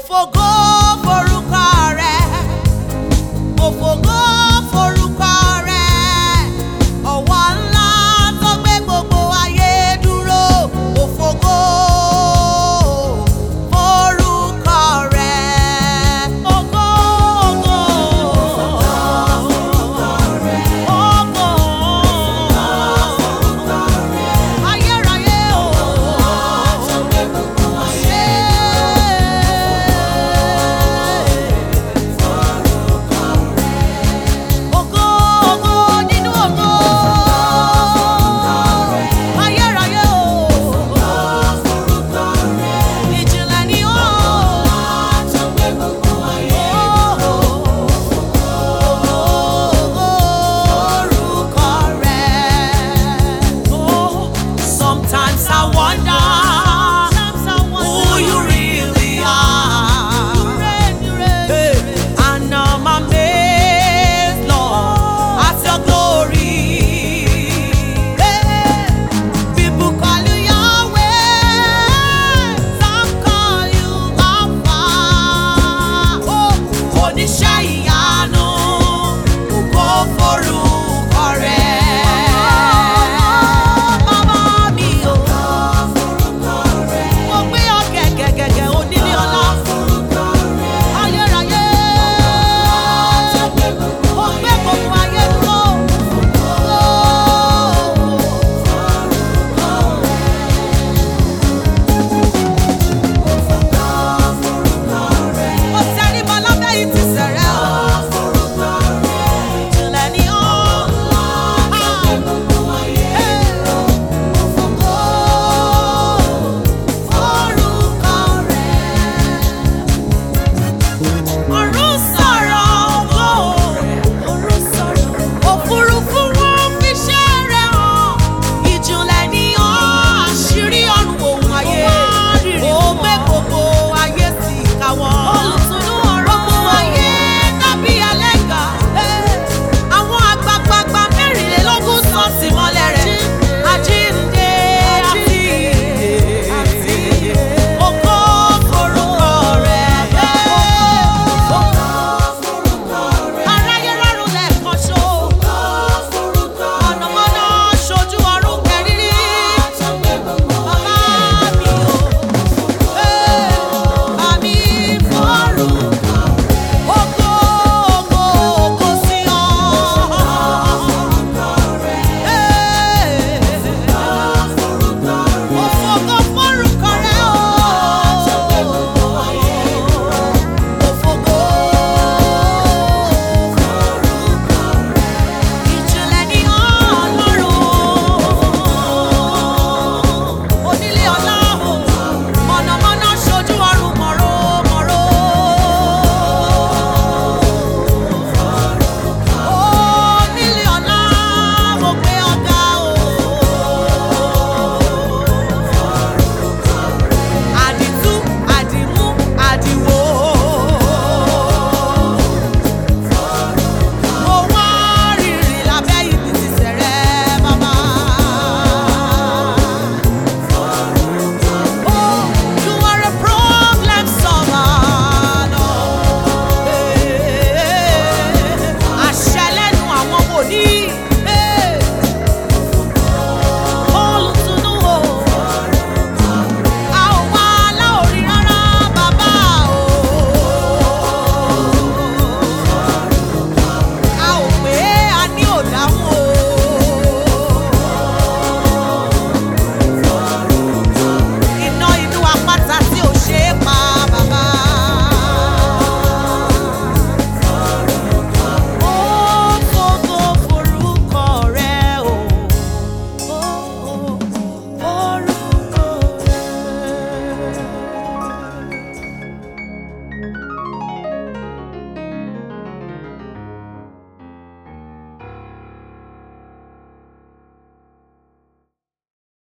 for òfógó